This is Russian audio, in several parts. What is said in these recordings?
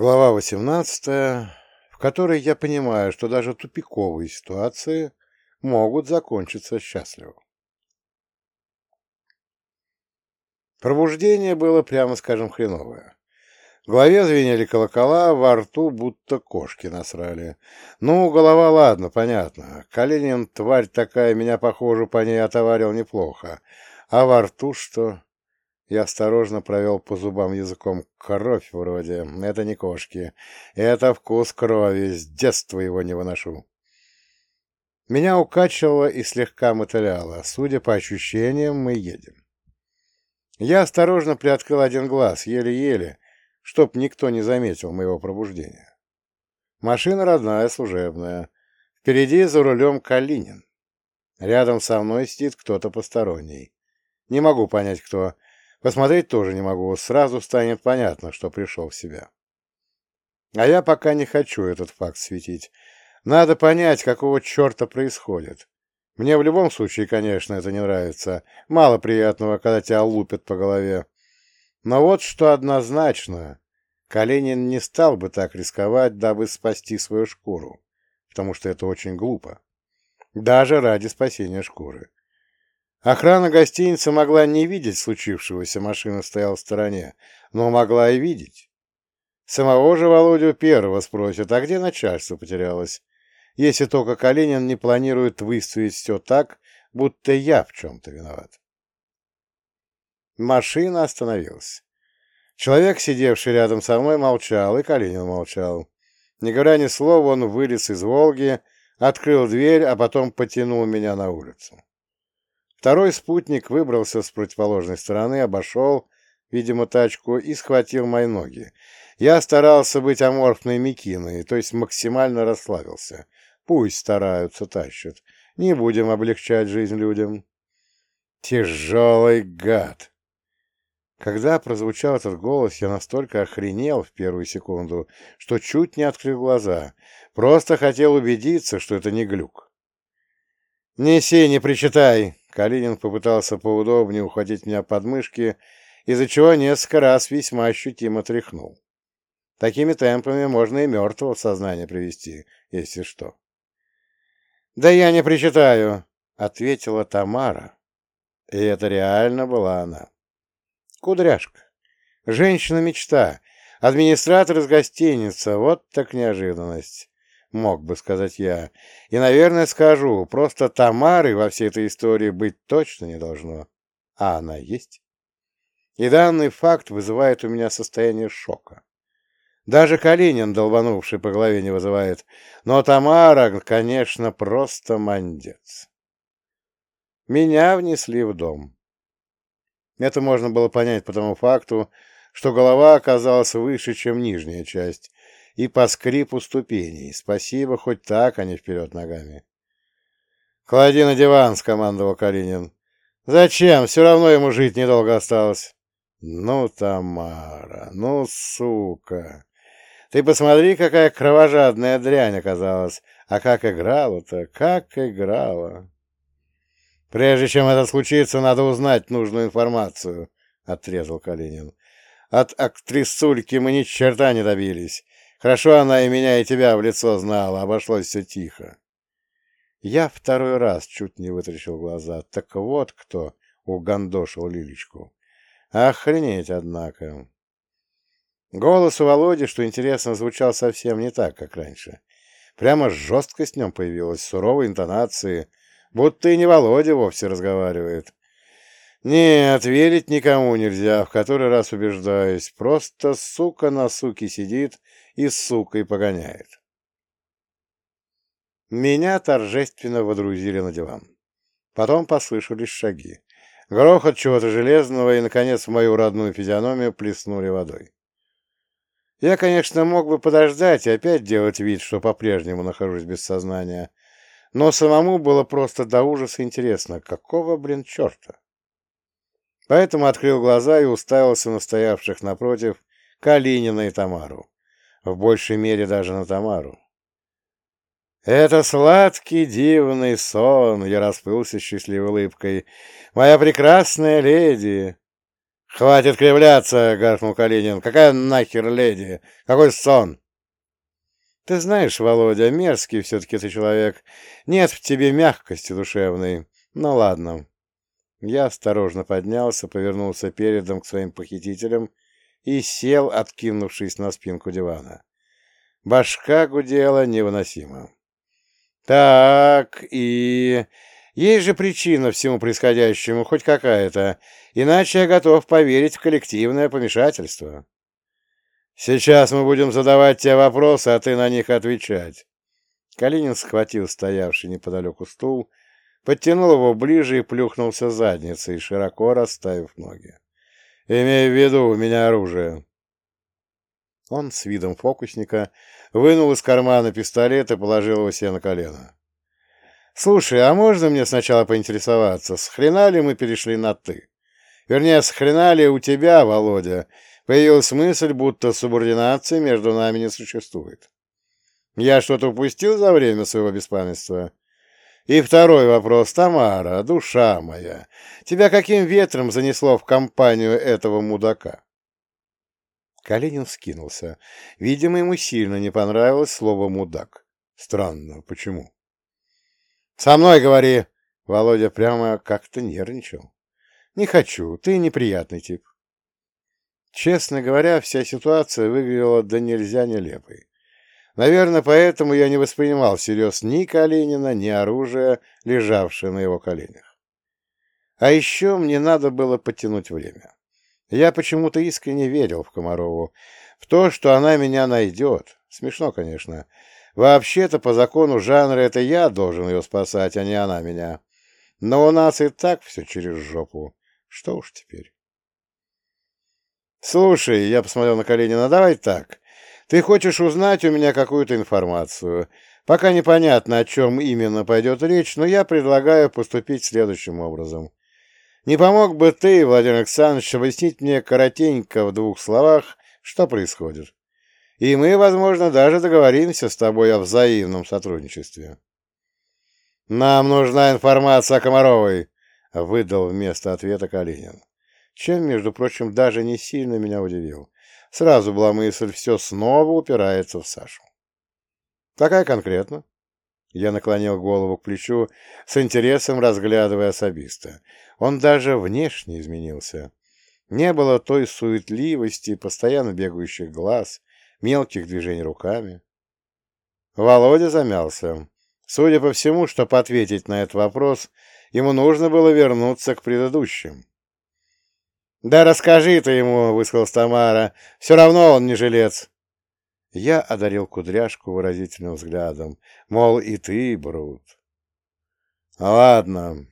Глава 18, в которой я понимаю, что даже тупиковые ситуации могут закончиться счастливо. Пробуждение было, прямо скажем, хреновое. В голове звенели колокола, во рту будто кошки насрали. Ну, голова, ладно, понятно. Калинин, тварь такая, меня, похоже, по ней отоварил неплохо. А во рту что? Я осторожно провел по зубам языком. Кровь вроде. Это не кошки. Это вкус крови. С детства его не выношу. Меня укачивало и слегка мотыляло. Судя по ощущениям, мы едем. Я осторожно приоткрыл один глаз, еле-еле, чтоб никто не заметил моего пробуждения. Машина родная, служебная. Впереди за рулем Калинин. Рядом со мной сидит кто-то посторонний. Не могу понять, кто. Посмотреть тоже не могу, сразу станет понятно, что пришел в себя. А я пока не хочу этот факт светить. Надо понять, какого черта происходит. Мне в любом случае, конечно, это не нравится. Мало приятного, когда тебя лупят по голове. Но вот что однозначно. Калинин не стал бы так рисковать, дабы спасти свою шкуру, потому что это очень глупо. Даже ради спасения шкуры. Охрана гостиницы могла не видеть случившегося, машина стояла в стороне, но могла и видеть. Самого же Володю первого спросят, а где начальство потерялось, если только Калинин не планирует выставить все так, будто я в чем-то виноват. Машина остановилась. Человек, сидевший рядом со мной, молчал, и Калинин молчал. Не говоря ни слова, он вылез из «Волги», открыл дверь, а потом потянул меня на улицу. Второй спутник выбрался с противоположной стороны, обошел, видимо, тачку и схватил мои ноги. Я старался быть аморфной Микиной, то есть максимально расслабился. Пусть стараются, тащат. Не будем облегчать жизнь людям. Тяжелый гад! Когда прозвучал этот голос, я настолько охренел в первую секунду, что чуть не открыл глаза. Просто хотел убедиться, что это не глюк. «Неси, не причитай!» Калинин попытался поудобнее ухватить меня под мышки, из-за чего несколько раз весьма ощутимо тряхнул. Такими темпами можно и мертвого в сознание привести, если что. «Да я не причитаю», — ответила Тамара. И это реально была она. Кудряшка. Женщина-мечта. Администратор из гостиницы. Вот так неожиданность мог бы сказать я. И, наверное, скажу, просто Тамары во всей этой истории быть точно не должно. А она есть. И данный факт вызывает у меня состояние шока. Даже Калинин, долбанувший по голове, не вызывает. Но Тамара, конечно, просто мандец. Меня внесли в дом. Это можно было понять по тому факту, что голова оказалась выше, чем нижняя часть, и по скрипу ступеней. Спасибо, хоть так, а не вперед ногами. «Клади на диван», — скомандовал Калинин. «Зачем? Все равно ему жить недолго осталось». «Ну, Тамара, ну, сука! Ты посмотри, какая кровожадная дрянь оказалась. А как играла-то, как играла!» «Прежде чем это случится, надо узнать нужную информацию», — отрезал Калинин. «От актрисульки мы ни черта не добились. Хорошо она и меня, и тебя в лицо знала, обошлось все тихо. Я второй раз чуть не вытрящил глаза. Так вот кто угандошил Лилечку. Охренеть, однако. Голос у Володи, что интересно, звучал совсем не так, как раньше. Прямо жесткость в нем появилась, суровые интонации, будто и не Володя вовсе разговаривает. Нет, верить никому нельзя, в который раз убеждаюсь. Просто сука на суке сидит и сукой погоняет. Меня торжественно водрузили на диван. Потом послышались шаги. Грохот чего-то железного, и, наконец, в мою родную физиономию плеснули водой. Я, конечно, мог бы подождать и опять делать вид, что по-прежнему нахожусь без сознания, но самому было просто до ужаса интересно, какого, блин, черта? Поэтому открыл глаза и уставился на стоявших напротив Калинина и Тамару в большей мере даже на Тамару. «Это сладкий дивный сон!» — я расплылся счастливой улыбкой. «Моя прекрасная леди!» «Хватит кривляться!» — гаркнул Калинин. «Какая нахер леди? Какой сон?» «Ты знаешь, Володя, мерзкий все-таки ты человек. Нет в тебе мягкости душевной. Ну ладно». Я осторожно поднялся, повернулся передом к своим похитителям и сел, откинувшись на спинку дивана. Башка гудела невыносимо. «Так, и... Есть же причина всему происходящему, хоть какая-то, иначе я готов поверить в коллективное помешательство. Сейчас мы будем задавать тебе вопросы, а ты на них отвечать». Калинин схватил стоявший неподалеку стул, подтянул его ближе и плюхнулся задницей, широко расставив ноги. «Имей в виду, у меня оружие». Он с видом фокусника вынул из кармана пистолет и положил его себе на колено. «Слушай, а можно мне сначала поинтересоваться, с хрена ли мы перешли на «ты»? Вернее, с хрена ли у тебя, Володя, появилась мысль, будто субординации между нами не существует? Я что-то упустил за время своего беспамятства?» И второй вопрос, Тамара, душа моя, тебя каким ветром занесло в компанию этого мудака? Калинин вскинулся. Видимо, ему сильно не понравилось слово «мудак». Странно, почему? «Со мной говори!» Володя прямо как-то нервничал. «Не хочу, ты неприятный тип». Честно говоря, вся ситуация выглядела да нельзя нелепой. Наверное, поэтому я не воспринимал всерьез ни Калинина, ни оружие, лежавшее на его коленях. А еще мне надо было потянуть время. Я почему-то искренне верил в Комарову, в то, что она меня найдет. Смешно, конечно. Вообще-то, по закону жанра, это я должен ее спасать, а не она меня. Но у нас и так все через жопу. Что уж теперь. «Слушай», — я посмотрел на Калинина, — «давай так. Ты хочешь узнать у меня какую-то информацию. Пока непонятно, о чем именно пойдет речь, но я предлагаю поступить следующим образом. Не помог бы ты, Владимир Александрович, объяснить мне коротенько в двух словах, что происходит? И мы, возможно, даже договоримся с тобой о взаимном сотрудничестве. «Нам нужна информация о Комаровой», — выдал вместо ответа Калинин. Чем, между прочим, даже не сильно меня удивил. Сразу была мысль, все снова упирается в Сашу. Какая конкретно? Я наклонил голову к плечу, с интересом разглядывая особиста. Он даже внешне изменился. Не было той суетливости, постоянно бегающих глаз, мелких движений руками. Володя замялся. Судя по всему, чтобы ответить на этот вопрос, ему нужно было вернуться к предыдущим. «Да расскажи ты ему», — высказалась Тамара, — «все равно он не жилец». Я одарил кудряшку выразительным взглядом, мол, и ты, Брут. «Ладно»,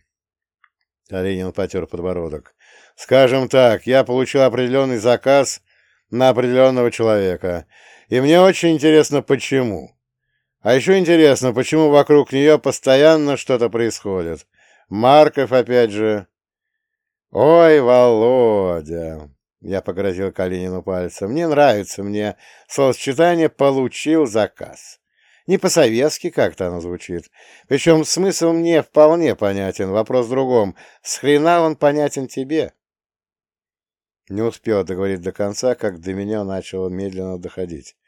— Оленин потер подбородок, — «скажем так, я получил определенный заказ на определенного человека, и мне очень интересно, почему. А еще интересно, почему вокруг нее постоянно что-то происходит. Марков, опять же, «Ой, Володя!» — я погрозил Калинину пальцем. «Не нравится мне. Словосочетание «получил заказ». Не по-советски как-то оно звучит. Причем смысл мне вполне понятен. Вопрос в другом. С хрена он понятен тебе?» Не успел договорить до конца, как до меня начало медленно доходить.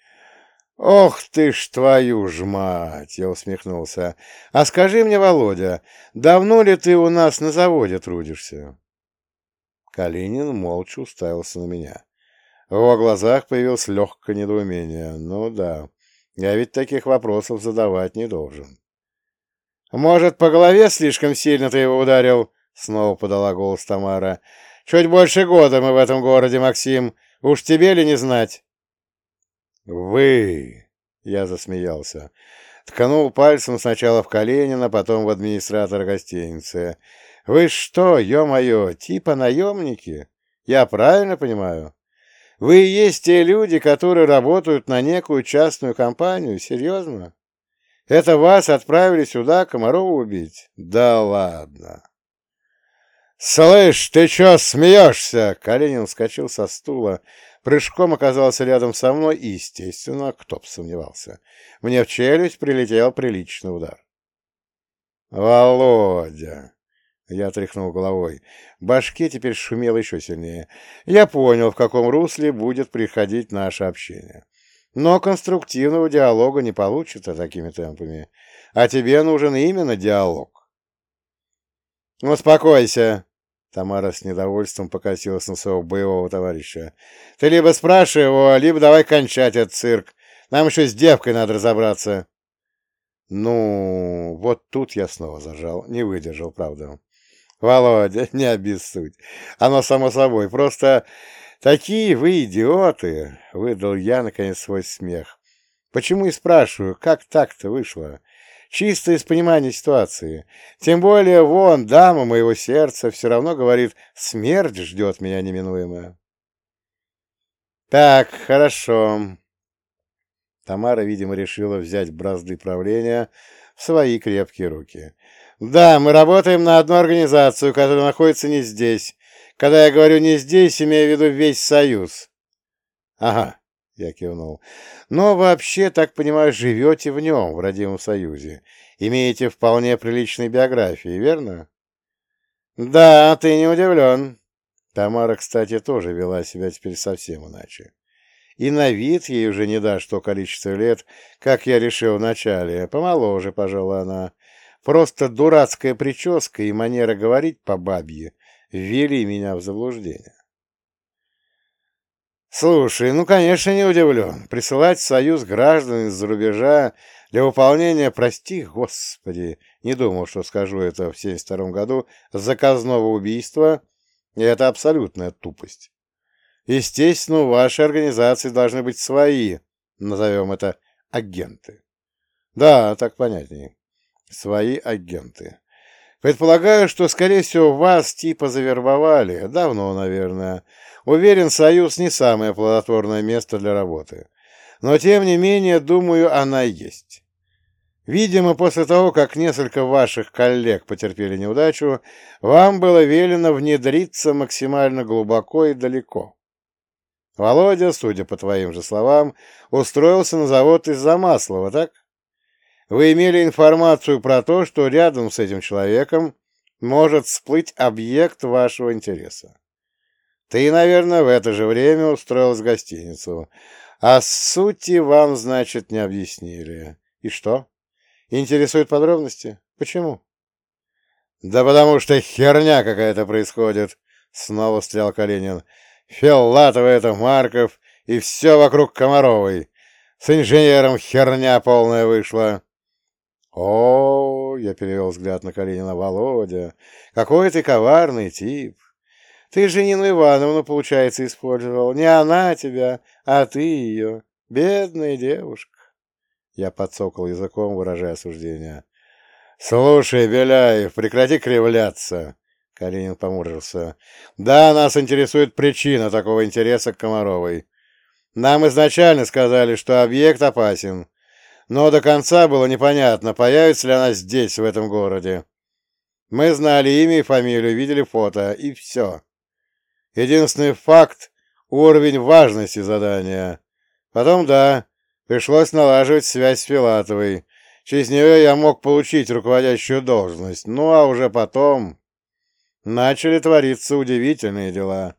«Ох ты ж твою ж мать!» — я усмехнулся. «А скажи мне, Володя, давно ли ты у нас на заводе трудишься?» Калинин молча уставился на меня. В его глазах появилось легкое недоумение. Ну да, я ведь таких вопросов задавать не должен. «Может, по голове слишком сильно ты его ударил?» — снова подала голос Тамара. «Чуть больше года мы в этом городе, Максим. Уж тебе ли не знать?» «Вы!» — я засмеялся. Ткнул пальцем сначала в Калинина, потом в администратора гостиницы. Вы что, ё-моё, типа наемники? Я правильно понимаю? Вы есть те люди, которые работают на некую частную компанию? Серьезно? Это вас отправили сюда Комарова убить? Да ладно. «Слышь, ты чё смеешься?» Калинин вскочил со стула, прыжком оказался рядом со мной и, естественно, кто б сомневался. Мне в челюсть прилетел приличный удар. «Володя!» Я тряхнул головой. Башке теперь шумело еще сильнее. Я понял, в каком русле будет приходить наше общение. Но конструктивного диалога не получится такими темпами. А тебе нужен именно диалог. «Успокойся!» Тамара с недовольством покосилась на своего боевого товарища. «Ты либо спрашивай его, либо давай кончать этот цирк. Нам еще с девкой надо разобраться». Ну, вот тут я снова зажал. Не выдержал, правда. Володя, не обессудь. Оно само собой. Просто такие вы идиоты, — выдал я, наконец, свой смех. Почему и спрашиваю, как так-то вышло? Чисто из понимания ситуации. Тем более, вон, дама моего сердца все равно говорит, смерть ждет меня неминуемая. Так, хорошо. Тамара, видимо, решила взять бразды правления в свои крепкие руки. Да, мы работаем на одну организацию, которая находится не здесь. Когда я говорю «не здесь», имею в виду весь Союз. Ага, я кивнул. Но вообще, так понимаю, живете в нем, в родимом Союзе. Имеете вполне приличные биографии, верно? Да, ты не удивлен. Тамара, кстати, тоже вела себя теперь совсем иначе. И на вид ей уже не дашь то количество лет, как я решил вначале. Помоложе, пожалуй, она. Просто дурацкая прическа и манера говорить по бабье ввели меня в заблуждение. Слушай, ну, конечно, не удивлен. Присылать в Союз граждан из-за рубежа для выполнения, прости, господи, не думал, что скажу это в 72 году, заказного убийства, это абсолютная тупость. Естественно, у вашей организации должны быть свои, назовем это, агенты. Да, так понятнее. Свои агенты. Предполагаю, что, скорее всего, вас типа завербовали. Давно, наверное. Уверен, Союз не самое плодотворное место для работы. Но, тем не менее, думаю, она есть. Видимо, после того, как несколько ваших коллег потерпели неудачу, вам было велено внедриться максимально глубоко и далеко. Володя, судя по твоим же словам, устроился на завод из-за Маслова, так? Вы имели информацию про то, что рядом с этим человеком может всплыть объект вашего интереса. Ты, наверное, в это же время устроилась в гостиницу. А сути вам, значит, не объяснили. И что? Интересуют подробности? Почему? Да потому что херня какая-то происходит, снова стрелял Калинин. Филатова это Марков и все вокруг Комаровой. С инженером херня полная вышла. О, я перевел взгляд на Калинина. Володя, какой ты коварный тип. Ты же Нину Ивановну, получается, использовал. Не она тебя, а ты ее. Бедная девушка. Я подсокал языком, выражая осуждение. «Слушай, Беляев, прекрати кривляться!» Калинин поморщился. «Да, нас интересует причина такого интереса к Комаровой. Нам изначально сказали, что объект опасен, но до конца было непонятно, появится ли она здесь, в этом городе. Мы знали имя и фамилию, видели фото, и все. Единственный факт — уровень важности задания. Потом, да, пришлось налаживать связь с Филатовой. Через нее я мог получить руководящую должность. Ну, а уже потом начали твориться удивительные дела.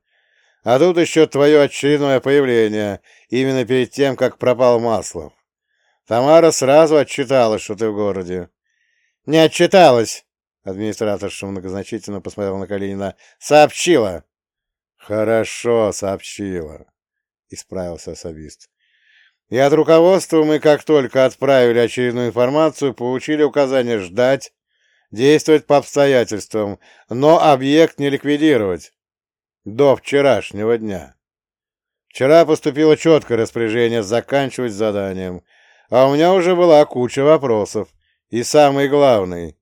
А тут еще твое очередное появление, именно перед тем, как пропал Маслов. Тамара сразу отчиталась, что ты в городе. — Не отчиталась, — администраторша многозначительно посмотрела на Калинина. — Сообщила. — Хорошо, сообщила, — исправился особист. И от руководства мы, как только отправили очередную информацию, получили указание ждать, действовать по обстоятельствам, но объект не ликвидировать. До вчерашнего дня. Вчера поступило четкое распоряжение заканчивать заданием — а у меня уже была куча вопросов. И самый главный.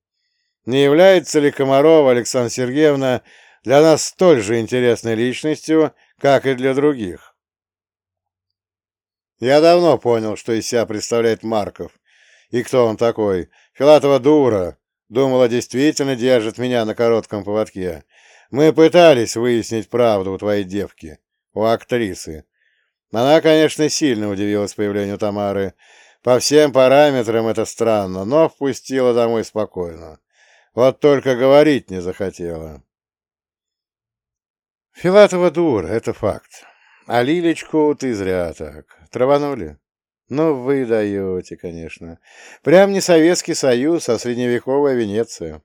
Не является ли Комарова Александра Сергеевна для нас столь же интересной личностью, как и для других? Я давно понял, что из себя представляет Марков. И кто он такой? Филатова дура. Думала, действительно держит меня на коротком поводке. Мы пытались выяснить правду у твоей девки, у актрисы. Она, конечно, сильно удивилась появлению Тамары, по всем параметрам это странно, но впустила домой спокойно. Вот только говорить не захотела. Филатова дура, это факт. А Лилечку ты зря так. Траванули? Ну, вы даете, конечно. Прям не Советский Союз, а средневековая Венеция.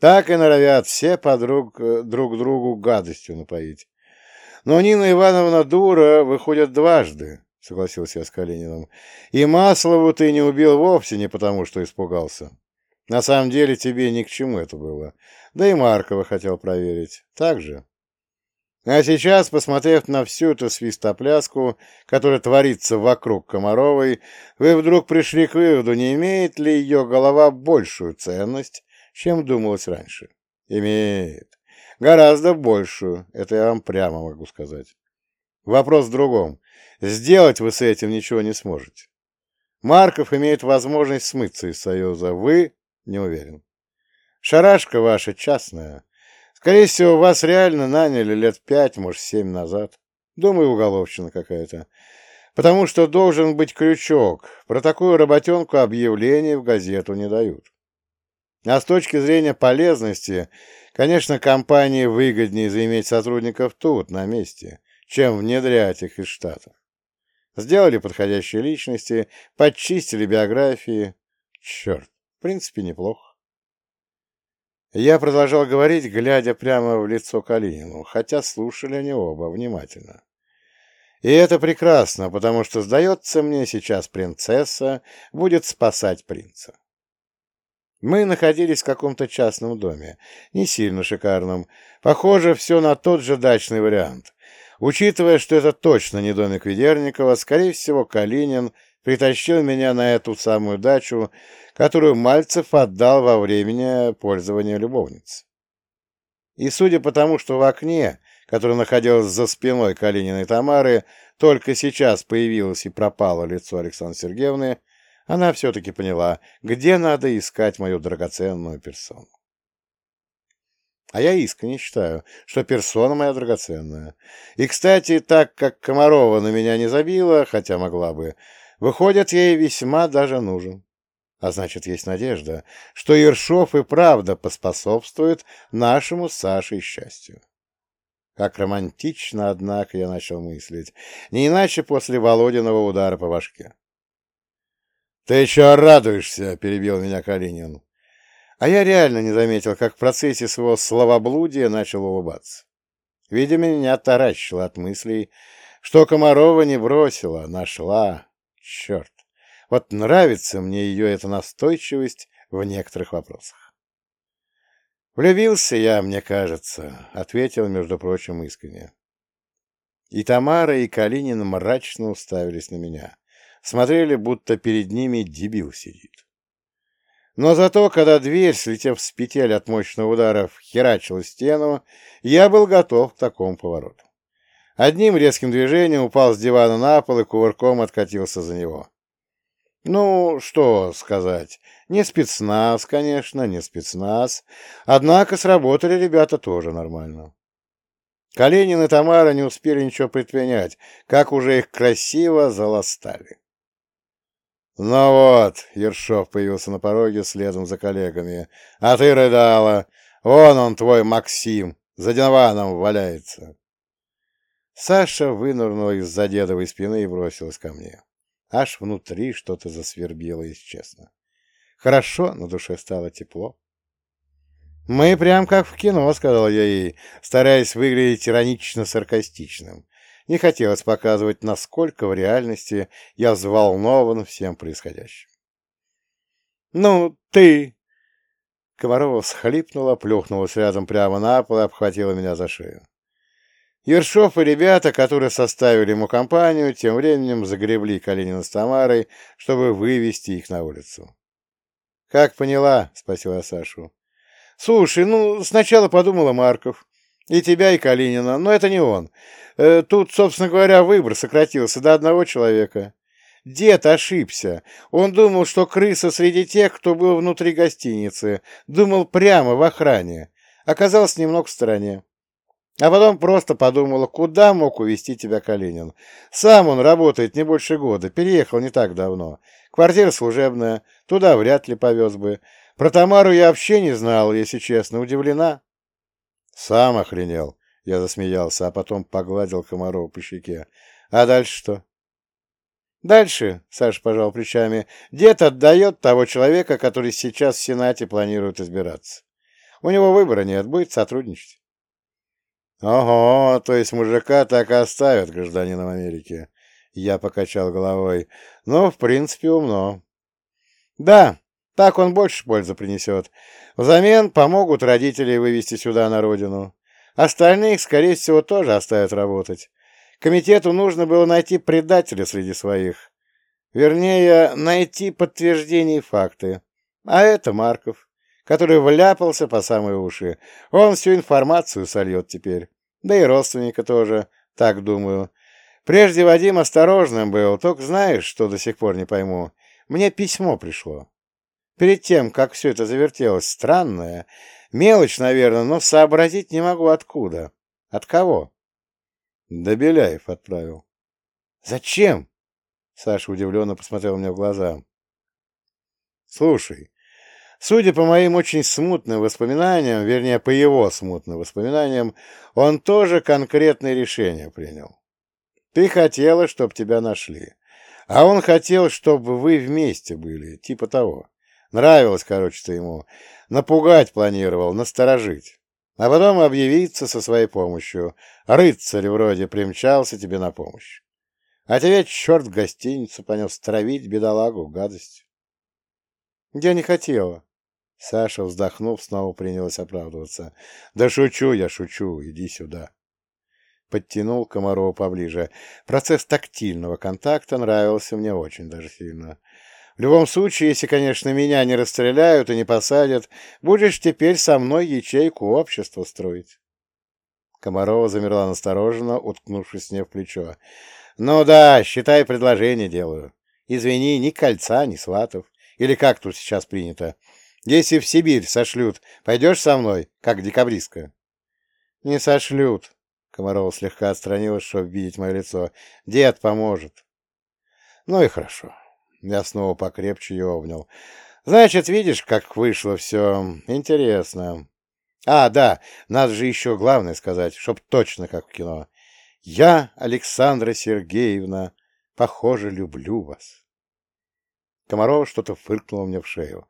Так и норовят все подруг э, друг другу гадостью напоить. Но Нина Ивановна дура выходит дважды, согласился я с Калининым. И Маслову ты не убил вовсе не потому, что испугался. На самом деле тебе ни к чему это было. Да и Маркова хотел проверить. Так же? А сейчас, посмотрев на всю эту свистопляску, которая творится вокруг Комаровой, вы вдруг пришли к выводу, не имеет ли ее голова большую ценность, чем думалось раньше. Имеет. Гораздо большую, это я вам прямо могу сказать. Вопрос в другом. Сделать вы с этим ничего не сможете. Марков имеет возможность смыться из Союза, вы не уверен. Шарашка ваша частная, Скорее всего, вас реально наняли лет пять, может, семь назад. Думаю, уголовщина какая-то. Потому что должен быть крючок. Про такую работенку объявлений в газету не дают. А с точки зрения полезности, конечно, компании выгоднее заиметь сотрудников тут, на месте, чем внедрять их из Штатов. Сделали подходящие личности, подчистили биографии. Черт, в принципе, неплохо. Я продолжал говорить, глядя прямо в лицо Калинину, хотя слушали они оба внимательно. И это прекрасно, потому что, сдается мне, сейчас принцесса будет спасать принца. Мы находились в каком-то частном доме, не сильно шикарном. Похоже, все на тот же дачный вариант. Учитывая, что это точно не домик Ведерникова, скорее всего, Калинин притащил меня на эту самую дачу, которую Мальцев отдал во времени пользования любовницы. И судя по тому, что в окне, которое находилось за спиной Калининой Тамары, только сейчас появилось и пропало лицо Александры Сергеевны, она все-таки поняла, где надо искать мою драгоценную персону. А я искренне считаю, что персона моя драгоценная. И, кстати, так как Комарова на меня не забила, хотя могла бы, выходит, ей весьма даже нужен. А значит, есть надежда, что Ершов и правда поспособствует нашему с Сашей счастью. Как романтично, однако, я начал мыслить. Не иначе после Володиного удара по башке. — Ты еще радуешься? — перебил меня Калинин. А я реально не заметил, как в процессе своего словоблудия начал улыбаться. Видимо, меня таращило от мыслей, что Комарова не бросила, нашла. Черт! Вот нравится мне ее эта настойчивость в некоторых вопросах. «Влюбился я, мне кажется», — ответил, между прочим, искренне. И Тамара, и Калинин мрачно уставились на меня. Смотрели, будто перед ними дебил сидит. Но зато, когда дверь, слетев с петель от мощного удара, херачила стену, я был готов к такому повороту. Одним резким движением упал с дивана на пол и кувырком откатился за него. Ну, что сказать. Не спецназ, конечно, не спецназ. Однако сработали ребята тоже нормально. Калинин и Тамара не успели ничего предпринять, как уже их красиво заластали. «Ну вот», — Ершов появился на пороге следом за коллегами, — «а ты рыдала. Вон он, твой Максим, за диваном валяется». Саша вынырнула из-за дедовой спины и бросилась ко мне. Аж внутри что-то засвербело, если честно. Хорошо, на душе стало тепло. «Мы прям как в кино», — сказал я ей, стараясь выглядеть иронично-саркастичным. Не хотелось показывать, насколько в реальности я взволнован всем происходящим. «Ну, ты...» Комарова всхлипнула, плюхнулась рядом прямо на пол и обхватила меня за шею. Ершов и ребята, которые составили ему компанию, тем временем загребли Калинина с Тамарой, чтобы вывести их на улицу. — Как поняла? — спросила Сашу. — Слушай, ну, сначала подумала Марков. И тебя, и Калинина, но это не он. Э, тут, собственно говоря, выбор сократился до одного человека. Дед ошибся. Он думал, что крыса среди тех, кто был внутри гостиницы. Думал прямо в охране. Оказался немного в стороне. А потом просто подумала, куда мог увезти тебя Калинин. Сам он работает не больше года, переехал не так давно. Квартира служебная, туда вряд ли повез бы. Про Тамару я вообще не знал, если честно, удивлена. Сам охренел. Я засмеялся, а потом погладил Комарова по щеке. А дальше что? Дальше, Саша пожал плечами, дед отдает того человека, который сейчас в Сенате планирует избираться. У него выбора нет, будет сотрудничать. Ого, то есть мужика так и оставят гражданином Америки. Я покачал головой. Ну, в принципе, умно. Да, так он больше пользы принесет. Взамен помогут родители вывести сюда на родину. Остальных, скорее всего, тоже оставят работать. Комитету нужно было найти предателя среди своих. Вернее, найти подтверждение и факты. А это Марков, который вляпался по самые уши. Он всю информацию сольет теперь. Да и родственника тоже, так думаю. Прежде Вадим осторожным был, только знаешь, что до сих пор не пойму. Мне письмо пришло. Перед тем, как все это завертелось, странное, Мелочь, наверное, но сообразить не могу откуда. От кого? Да Беляев отправил. Зачем? Саша удивленно посмотрел мне в глаза. Слушай, судя по моим очень смутным воспоминаниям, вернее, по его смутным воспоминаниям, он тоже конкретное решение принял. Ты хотела, чтобы тебя нашли. А он хотел, чтобы вы вместе были, типа того. Нравилось, короче, ты ему. Напугать планировал, насторожить. А потом объявиться со своей помощью. Рыцарь вроде примчался тебе на помощь. А тебе черт в гостиницу понес травить бедолагу гадость. Я не хотела. Саша, вздохнув, снова принялась оправдываться. Да шучу я, шучу, иди сюда. Подтянул Комарова поближе. Процесс тактильного контакта нравился мне очень даже сильно. В любом случае, если, конечно, меня не расстреляют и не посадят, будешь теперь со мной ячейку общества строить. Комарова замерла настороженно, уткнувшись мне в плечо. «Ну да, считай, предложение делаю. Извини, ни кольца, ни сватов. Или как тут сейчас принято? Если в Сибирь сошлют, пойдешь со мной, как декабристка?» «Не сошлют», — Комарова слегка отстранилась, чтобы видеть мое лицо. «Дед поможет». «Ну и хорошо». Я снова покрепче ее обнял. Значит, видишь, как вышло все. Интересно. А, да, надо же еще главное сказать, чтоб точно как в кино. Я, Александра Сергеевна, похоже, люблю вас. Комарова что-то фыркнуло мне в шею.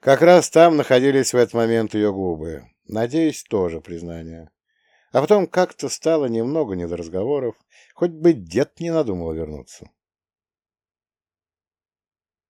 Как раз там находились в этот момент ее губы. Надеюсь, тоже признание. А потом как-то стало немного не до разговоров, хоть бы дед не надумал вернуться.